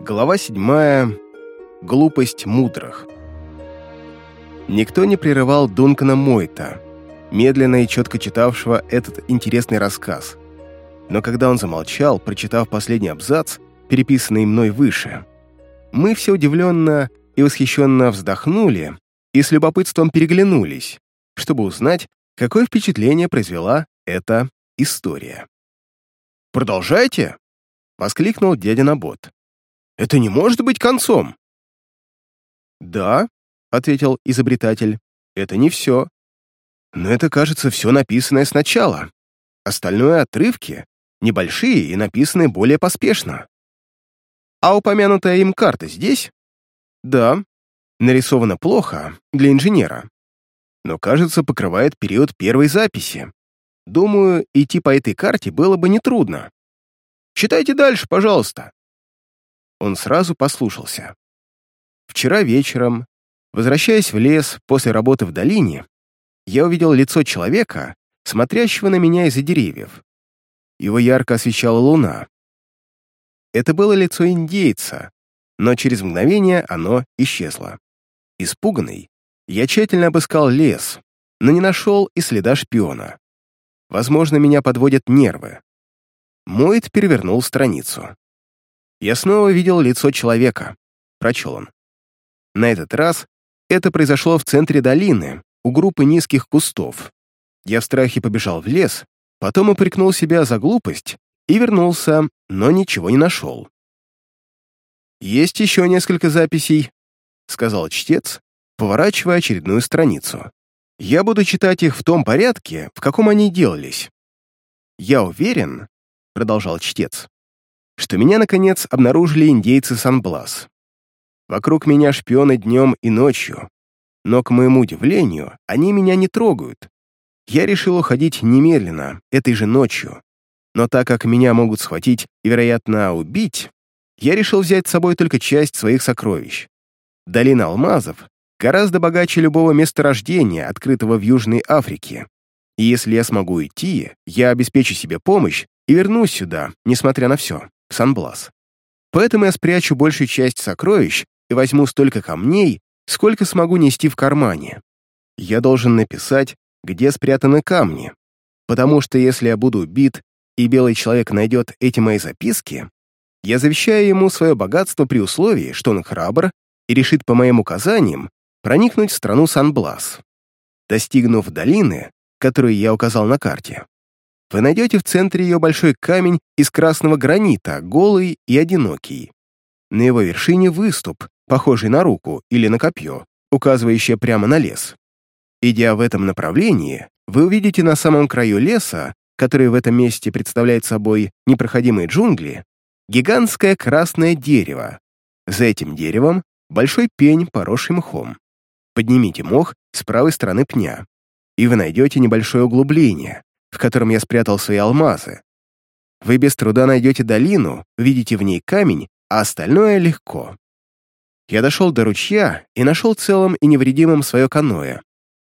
Глава седьмая. Глупость мудрых. Никто не прерывал Дункана Мойта, медленно и четко читавшего этот интересный рассказ. Но когда он замолчал, прочитав последний абзац, переписанный мной выше, мы все удивленно и восхищенно вздохнули и с любопытством переглянулись, чтобы узнать, какое впечатление произвела эта история. «Продолжайте!» — воскликнул дядя Набот. Это не может быть концом!» «Да», — ответил изобретатель, — «это не все. Но это, кажется, все написанное сначала. Остальное — отрывки, небольшие и написанные более поспешно. А упомянутая им карта здесь? Да, нарисована плохо для инженера, но, кажется, покрывает период первой записи. Думаю, идти по этой карте было бы нетрудно. Читайте дальше, пожалуйста он сразу послушался. Вчера вечером, возвращаясь в лес после работы в долине, я увидел лицо человека, смотрящего на меня из-за деревьев. Его ярко освещала луна. Это было лицо индейца, но через мгновение оно исчезло. Испуганный, я тщательно обыскал лес, но не нашел и следа шпиона. Возможно, меня подводят нервы. Мойт перевернул страницу. Я снова видел лицо человека, прочел он. На этот раз это произошло в центре долины, у группы низких кустов. Я в страхе побежал в лес, потом упрекнул себя за глупость и вернулся, но ничего не нашел. «Есть еще несколько записей», — сказал чтец, поворачивая очередную страницу. «Я буду читать их в том порядке, в каком они делались». «Я уверен», — продолжал чтец, что меня, наконец, обнаружили индейцы Сан-Блас. Вокруг меня шпионы днем и ночью, но, к моему удивлению, они меня не трогают. Я решил уходить немедленно, этой же ночью, но так как меня могут схватить и, вероятно, убить, я решил взять с собой только часть своих сокровищ. Долина алмазов гораздо богаче любого месторождения, открытого в Южной Африке. И если я смогу идти, я обеспечу себе помощь и вернусь сюда, несмотря на все. Санблас. Поэтому я спрячу большую часть сокровищ и возьму столько камней, сколько смогу нести в кармане. Я должен написать, где спрятаны камни, потому что если я буду убит, и белый человек найдет эти мои записки, я завещаю ему свое богатство при условии, что он храбр и решит по моим указаниям проникнуть в страну Санблас. Достигнув долины, которую я указал на карте, вы найдете в центре ее большой камень из красного гранита, голый и одинокий. На его вершине выступ, похожий на руку или на копье, указывающее прямо на лес. Идя в этом направлении, вы увидите на самом краю леса, который в этом месте представляет собой непроходимые джунгли, гигантское красное дерево. За этим деревом большой пень, поросший мхом. Поднимите мох с правой стороны пня, и вы найдете небольшое углубление, в котором я спрятал свои алмазы. Вы без труда найдете долину, видите в ней камень, а остальное легко. Я дошел до ручья и нашел целым и невредимым свое каноэ,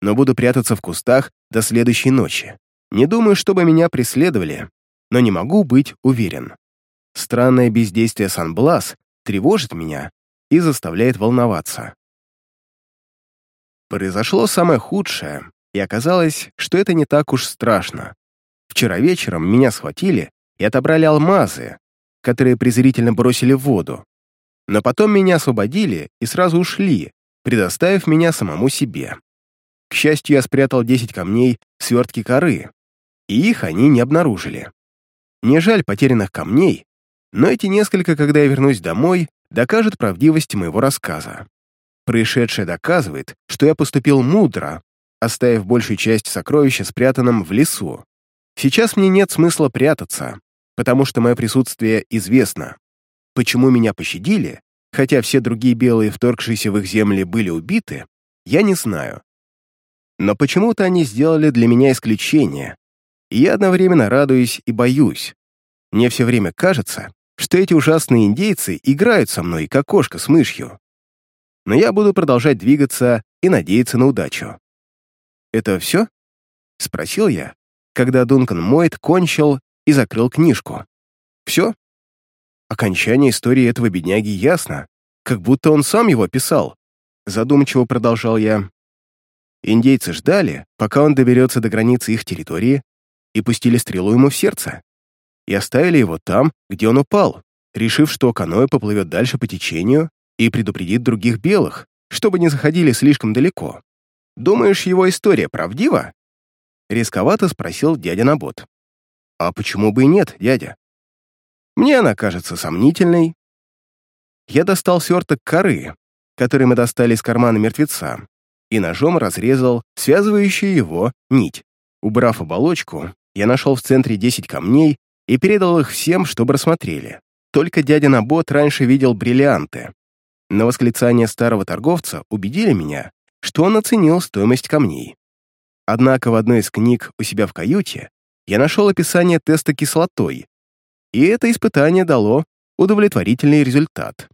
но буду прятаться в кустах до следующей ночи. Не думаю, чтобы меня преследовали, но не могу быть уверен. Странное бездействие Сан-Блас тревожит меня и заставляет волноваться. Произошло самое худшее, и оказалось, что это не так уж страшно. Вчера вечером меня схватили и отобрали алмазы, которые презрительно бросили в воду. Но потом меня освободили и сразу ушли, предоставив меня самому себе. К счастью, я спрятал 10 камней в свертке коры, и их они не обнаружили. Не жаль потерянных камней, но эти несколько, когда я вернусь домой, докажут правдивость моего рассказа. Происшедшее доказывает, что я поступил мудро, оставив большую часть сокровища спрятанным в лесу. Сейчас мне нет смысла прятаться, потому что мое присутствие известно. Почему меня пощадили, хотя все другие белые, вторгшиеся в их земли, были убиты, я не знаю. Но почему-то они сделали для меня исключение, и я одновременно радуюсь и боюсь. Мне все время кажется, что эти ужасные индейцы играют со мной, как кошка с мышью. Но я буду продолжать двигаться и надеяться на удачу. «Это все?» — спросил я, когда Дункан Мойт кончил и закрыл книжку. «Все?» окончание истории этого бедняги ясно, как будто он сам его писал. Задумчиво продолжал я. Индейцы ждали, пока он доберется до границы их территории, и пустили стрелу ему в сердце. И оставили его там, где он упал, решив, что каноэ поплывет дальше по течению и предупредит других белых, чтобы не заходили слишком далеко. Думаешь, его история правдива? Рисковато спросил дядя Набот. А почему бы и нет, дядя? Мне она кажется сомнительной. Я достал сверток коры, который мы достали из кармана мертвеца, и ножом разрезал связывающую его нить. Убрав оболочку, я нашел в центре 10 камней и передал их всем, чтобы рассмотрели. Только дядя Набот раньше видел бриллианты. На восклицание старого торговца убедили меня, что он оценил стоимость камней. Однако в одной из книг у себя в каюте я нашел описание теста кислотой, и это испытание дало удовлетворительный результат.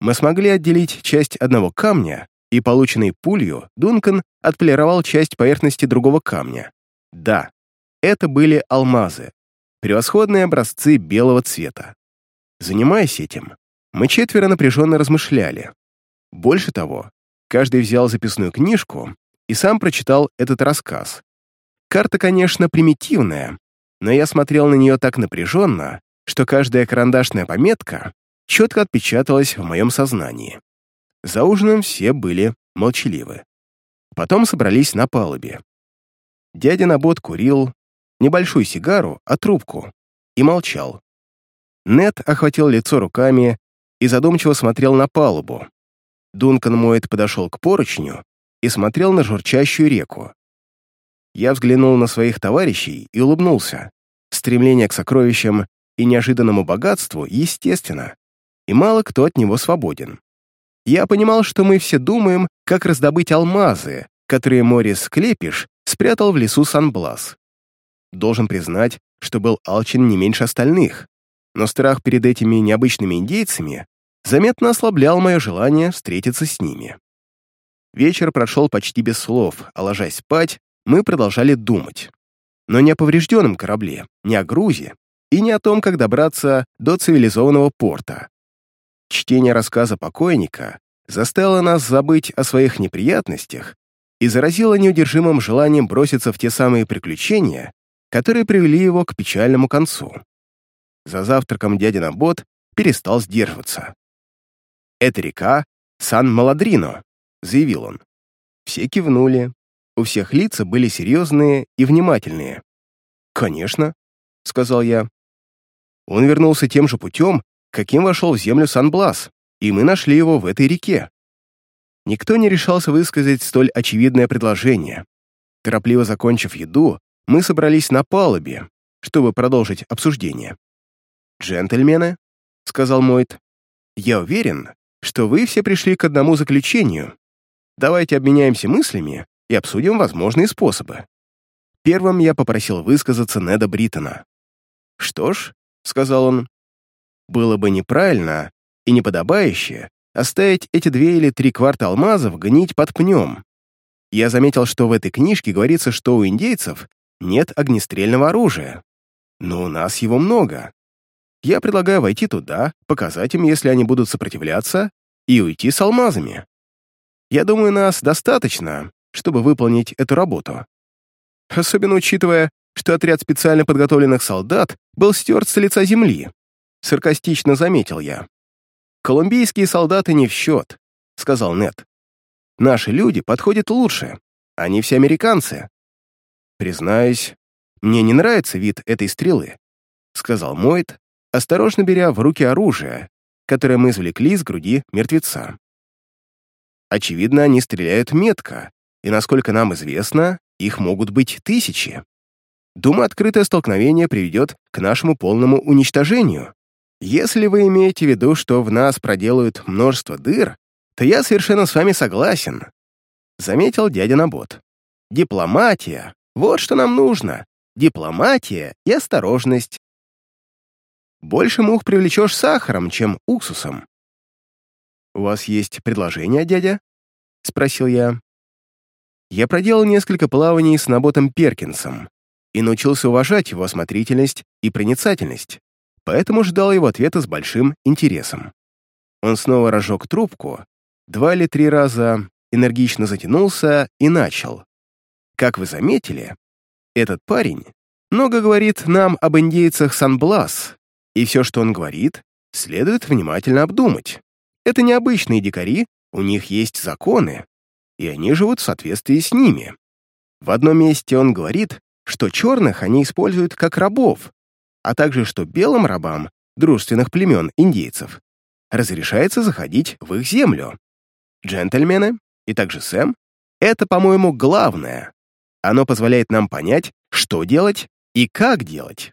Мы смогли отделить часть одного камня, и полученной пулью Дункан отполировал часть поверхности другого камня. Да, это были алмазы, превосходные образцы белого цвета. Занимаясь этим, мы четверо напряженно размышляли. Больше того, каждый взял записную книжку и сам прочитал этот рассказ. Карта, конечно, примитивная, но я смотрел на нее так напряженно, что каждая карандашная пометка четко отпечаталась в моем сознании. За ужином все были молчаливы. Потом собрались на палубе. Дядя Набот курил небольшую сигару, а трубку, и молчал. Нед охватил лицо руками и задумчиво смотрел на палубу. Дункан Мойт подошел к поручню и смотрел на журчащую реку. Я взглянул на своих товарищей и улыбнулся. Стремление к сокровищам и неожиданному богатству естественно, и мало кто от него свободен. Я понимал, что мы все думаем, как раздобыть алмазы, которые Морис Клепиш спрятал в лесу Сан-Блас. Должен признать, что был алчен не меньше остальных, но страх перед этими необычными индейцами заметно ослаблял мое желание встретиться с ними. Вечер прошел почти без слов, а ложась спать, мы продолжали думать. Но не о поврежденном корабле, не о грузе и не о том, как добраться до цивилизованного порта. Чтение рассказа покойника заставило нас забыть о своих неприятностях и заразило неудержимым желанием броситься в те самые приключения, которые привели его к печальному концу. За завтраком дядя Набот перестал сдерживаться. «Это река Сан-Маладрино», — заявил он. Все кивнули. У всех лица были серьезные и внимательные. «Конечно», — сказал я. Он вернулся тем же путем, каким вошел в землю Сан-Блас, и мы нашли его в этой реке. Никто не решался высказать столь очевидное предложение. Торопливо закончив еду, мы собрались на палубе, чтобы продолжить обсуждение. «Джентльмены», — сказал Мойт, — «я уверен, что вы все пришли к одному заключению. Давайте обменяемся мыслями и обсудим возможные способы». Первым я попросил высказаться Неда Бриттона. «Что ж», — сказал он, было бы неправильно и неподобающе оставить эти две или три кварта алмазов гнить под пнем. Я заметил, что в этой книжке говорится, что у индейцев нет огнестрельного оружия. Но у нас его много. Я предлагаю войти туда, показать им, если они будут сопротивляться, и уйти с алмазами. Я думаю, нас достаточно, чтобы выполнить эту работу. Особенно учитывая, что отряд специально подготовленных солдат был стерт с лица земли саркастично заметил я. «Колумбийские солдаты не в счет», — сказал Нет. «Наши люди подходят лучше. Они все американцы». «Признаюсь, мне не нравится вид этой стрелы», — сказал Мойт, осторожно беря в руки оружие, которое мы извлекли из груди мертвеца. Очевидно, они стреляют метко, и, насколько нам известно, их могут быть тысячи. Думаю, открытое столкновение приведет к нашему полному уничтожению. Если вы имеете в виду, что в нас проделают множество дыр, то я совершенно с вами согласен», — заметил дядя Набот. «Дипломатия — вот что нам нужно. Дипломатия и осторожность. Больше мух привлечешь сахаром, чем уксусом». «У вас есть предложение, дядя?» — спросил я. Я проделал несколько плаваний с Наботом Перкинсом и научился уважать его осмотрительность и проницательность. поэтому ждал его ответа с большим интересом. Он снова разжег трубку, два или три раза энергично затянулся и начал. Как вы заметили, этот парень много говорит нам об индейцах Сан-Блас, и все, что он говорит, следует внимательно обдумать. Это необычные дикари, у них есть законы, и они живут в соответствии с ними. В одном месте он говорит, что черных они используют как рабов, а также что белым рабам дружественных племен индейцев разрешается заходить в их землю. Джентльмены, и также Сэм, это, по-моему, главное. Оно позволяет нам понять, что делать и как делать.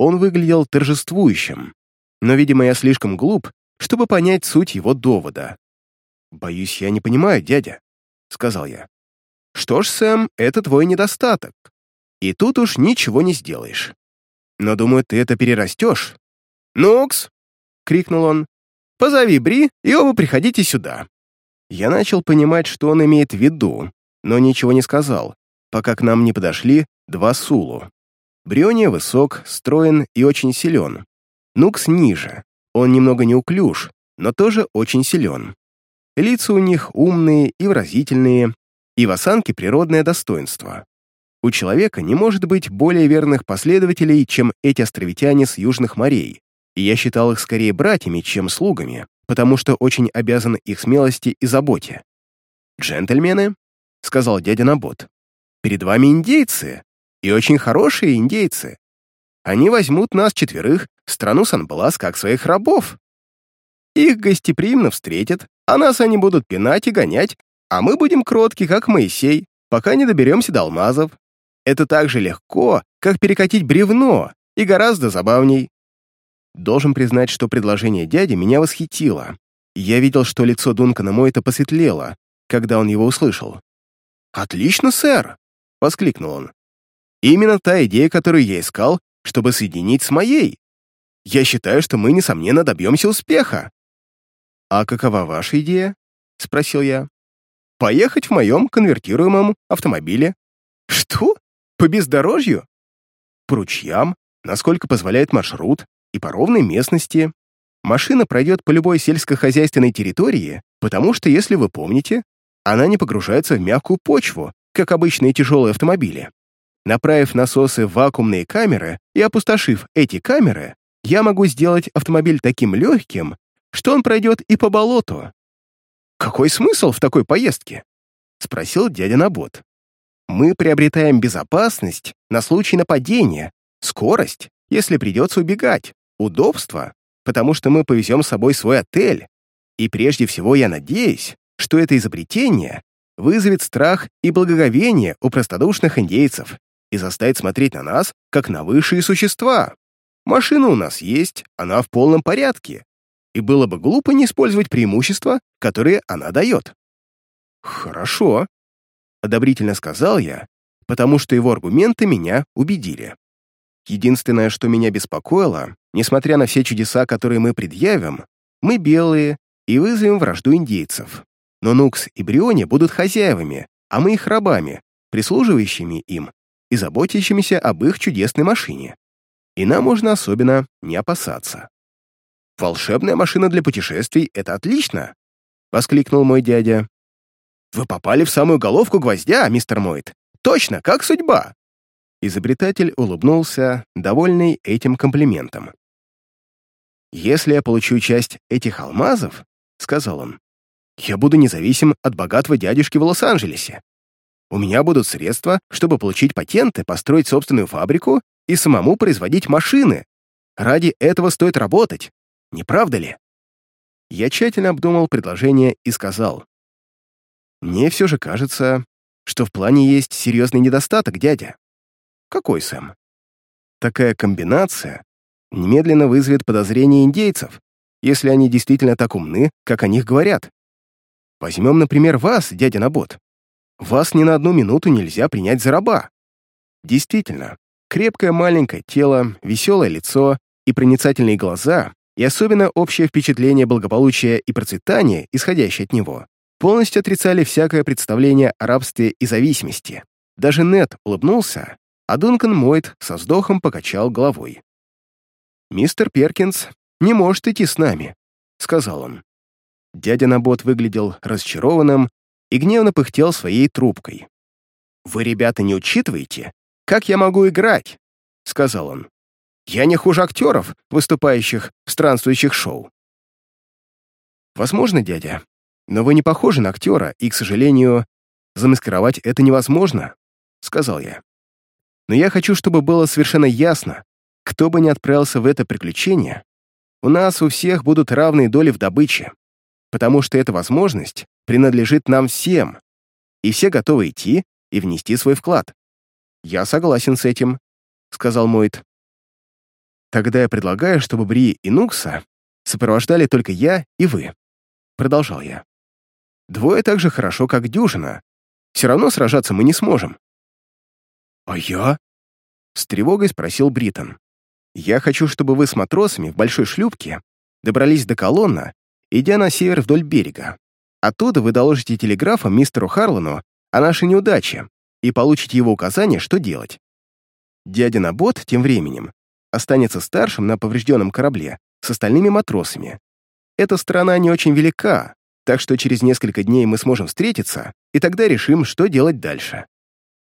Он выглядел торжествующим, но, видимо, я слишком глуп, чтобы понять суть его довода. «Боюсь, я не понимаю, дядя», — сказал я. «Что ж, Сэм, это твой недостаток. И тут уж ничего не сделаешь. Но, думаю, ты это перерастешь». «Нукс!» — крикнул он. «Позови Бри, и оба приходите сюда». Я начал понимать, что он имеет в виду, но ничего не сказал, пока к нам не подошли два Сулу. Бриония высок, строен и очень силен. Нукс ниже, он немного неуклюж, но тоже очень силен. Лица у них умные и выразительные, и в осанке природное достоинство. У человека не может быть более верных последователей, чем эти островитяне с южных морей, и я считал их скорее братьями, чем слугами, потому что очень обязан их смелости и заботе. «Джентльмены», — сказал дядя Набот, — «перед вами индейцы, и очень хорошие индейцы. Они возьмут нас четверых в страну Сан-Блас как своих рабов. Их гостеприимно встретят, а нас они будут пинать и гонять, а мы будем кротки, как Моисей, пока не доберемся до алмазов. Это так же легко, как перекатить бревно, и гораздо забавней. Должен признать, что предложение дяди меня восхитило. Я видел, что лицо Дункана Мойта посветлело, когда он его услышал. «Отлично, сэр!» — воскликнул он. «Именно та идея, которую я искал, чтобы соединить с моей. Я считаю, что мы, несомненно, добьемся успеха». «А какова ваша идея?» — спросил я. «Поехать в моем конвертируемом автомобиле». «Что? По бездорожью?» «По ручьям, насколько позволяет маршрут, и по ровной местности. Машина пройдет по любой сельскохозяйственной территории, потому что, если вы помните, она не погружается в мягкую почву, как обычные тяжелые автомобили. Направив насосы в вакуумные камеры и опустошив эти камеры, я могу сделать автомобиль таким легким, что он пройдет и по болоту. «Какой смысл в такой поездке?» — спросил дядя Набот. «Мы приобретаем безопасность на случай нападения, скорость, если придется убегать, удобство, потому что мы повезем с собой свой отель. И прежде всего я надеюсь, что это изобретение вызовет страх и благоговение у простодушных индейцев и заставит смотреть на нас, как на высшие существа. Машина у нас есть, она в полном порядке, и было бы глупо не использовать преимущества, которые она дает. «Хорошо», — одобрительно сказал я, потому что его аргументы меня убедили. Единственное, что меня беспокоило, несмотря на все чудеса, которые мы предъявим, мы белые и вызовем вражду индейцев. Но Нукс и Бриони будут хозяевами, а мы их рабами, прислуживающими им и заботящимися об их чудесной машине. И нам можно особенно не опасаться. «Волшебная машина для путешествий — это отлично!» — воскликнул мой дядя. «Вы попали в самую головку гвоздя, мистер Мойт. Точно, как судьба!» Изобретатель улыбнулся, довольный этим комплиментом. «Если я получу часть этих алмазов, — сказал он, — я буду независим от богатого дядюшки в Лос-Анджелесе. У меня будут средства, чтобы получить патенты, построить собственную фабрику и самому производить машины. Ради этого стоит работать, не правда ли?» Я тщательно обдумал предложение и сказал, «Мне все же кажется, что в плане есть серьезный недостаток, дядя. Какой Сэм? Такая комбинация немедленно вызовет подозрения индейцев, если они действительно так умны, как о них говорят. Возьмем, например, вас, дядя Набот. Вас ни на одну минуту нельзя принять за раба. Действительно, крепкое маленькое тело, веселое лицо и проницательные глаза, и особенно общее впечатление благополучия и процветания, исходящее от него, полностью отрицали всякое представление о рабстве и зависимости. Даже Нет улыбнулся, а Дункан Мойт со вздохом покачал головой. «Мистер Перкинс не может идти с нами», — сказал он. Дядя Набот выглядел разочарованным и гневно пыхтел своей трубкой. «Вы, ребята, не учитываете, как я могу играть?» — сказал он. «Я не хуже актеров, выступающих в странствующих шоу». «Возможно, дядя, но вы не похожи на актера, и, к сожалению, замаскировать это невозможно», — сказал я. «Но я хочу, чтобы было совершенно ясно, кто бы ни отправился в это приключение, у нас у всех будут равные доли в добыче, потому что эта возможность принадлежит нам всем, и все готовы идти и внести свой вклад. «Я согласен с этим», — сказал Мойт. «Тогда я предлагаю, чтобы Бри и Нукса сопровождали только я и вы», — продолжал я. «Двое так же хорошо, как дюжина. Все равно сражаться мы не сможем». «А я?» — с тревогой спросил Бритон. «Я хочу, чтобы вы с матросами в большой шлюпке добрались до колонна, идя на север вдоль берега. Оттуда вы доложите телеграфом мистеру Харлану о нашей неудаче и получите его указания, что делать. Дядя Набот тем временем останется старшим на поврежденном корабле с остальными матросами. Эта страна не очень велика, так что через несколько дней мы сможем встретиться, и тогда решим, что делать дальше.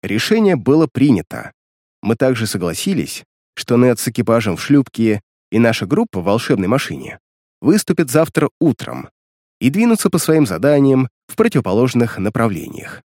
Решение было принято. Мы также согласились, что Нед с экипажем в шлюпке и наша группа в волшебной машине выступят завтра утром и двинутся по своим заданиям в противоположных направлениях.